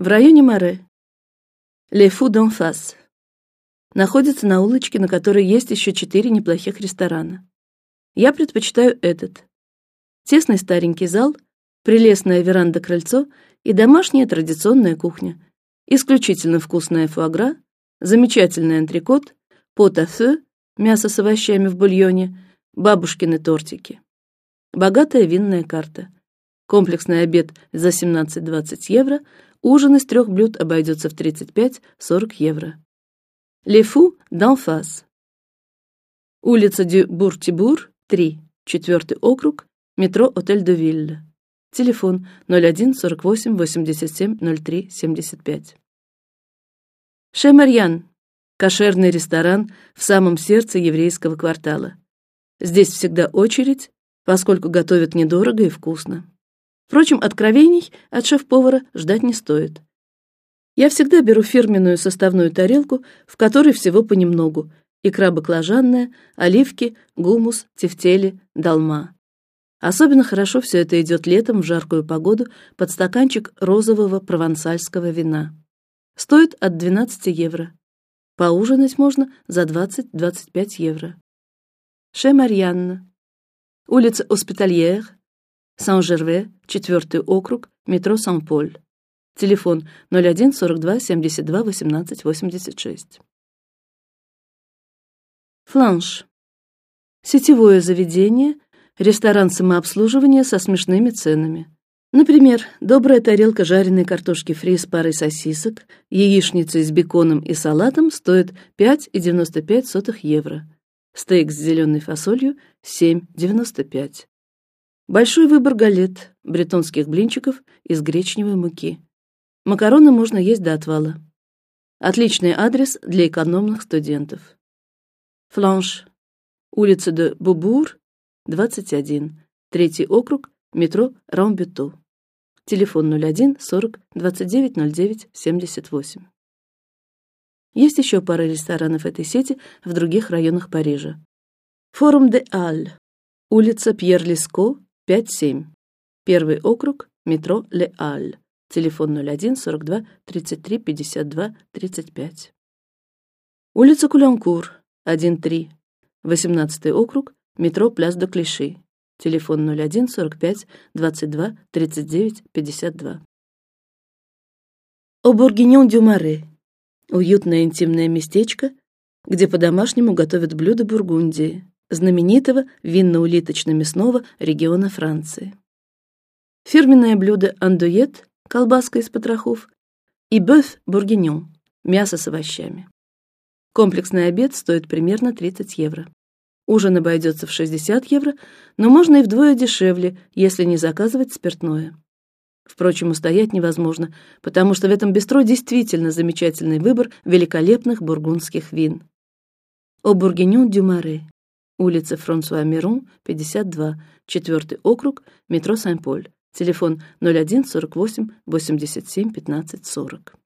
в районе Маре. D'en face. Находится на улочке, на которой есть еще четыре неплохих ресторана. Я предпочитаю этот. Тесный старенький зал, прелестная веранда-крыльцо и домашняя традиционная кухня. Исключительно вкусная фуагра, замечательный антрикот, пот-а-фeu, мясо с овощами в бульоне, бабушкины тортики. Богатая винная карта. Комплексный обед за 17-20 евро, ужин из трех блюд обойдется в 35-40 евро. Лефу d'en Улица Дю Буртибур, 3, четвертый округ, метро Отель де Вилля. Телефон 01 48 87 03 75. Шемарьян, кошерный ресторан в самом сердце еврейского квартала. Здесь всегда очередь, поскольку готовят недорого и вкусно. Впрочем, откровений от шеф-повара ждать не стоит. Я всегда беру фирменную составную тарелку, в которой всего понемногу: икра баклажанная, оливки, гумус, тефтели, долма. Особенно хорошо все это идет летом в жаркую погоду под стаканчик розового провансальского вина. Стоит от 12 евро. Поужинать можно за 20-25 евро. Ше Марьянна, улица Оспитальер, Сан-Жерве, четвертый округ, метро Сан-Поль. Телефон 01 42 72 18 86. Фланш. Сетевое заведение, ресторан самообслуживания со смешными ценами. Например, добрая тарелка жареной картошки фри с парой сосисок, яичница с беконом и салатом стоит 5,95 евро. Стейк с зеленой фасолью 7,95. Большой выбор галет, бретонских блинчиков из гречневой муки. Макароны можно есть до отвала. Отличный адрес для экономных студентов. Фланш, улица де Бубур, 21, третий округ, метро Рамбюту. Телефон 01 40 29 09 78. Есть еще пара ресторанов этой сети в других районах Парижа. Форум де Аль, улица Пьер Леско, 5-7, первый округ, метро Ле Аль. Телефон 01 42 33 52 35. Улица Кулянкур, 1-3, 18 округ, метро Пляс до Клиши. Телефон 01 45 22 39 52. О Бургиньон дю Маре. Уютное интимное местечко, где по-домашнему готовят блюда Бургундии, знаменитого винно-улиточно-мясного региона Франции. Фирменное блюдо андует, колбаска из потрохов, и бœuf бургиньон, мясо с овощами. Комплексный обед стоит примерно 30 евро. Ужин обойдется в 60 евро, но можно и вдвое дешевле, если не заказывать спиртное. Впрочем, устоять невозможно, потому что в этом бистро действительно замечательный выбор великолепных бургундских вин. О Бургиньон дю Маре, улица Франсуа Мирон, 52, четвертый округ, метро Сен-Поль. Телефон 01 48 87 15 40.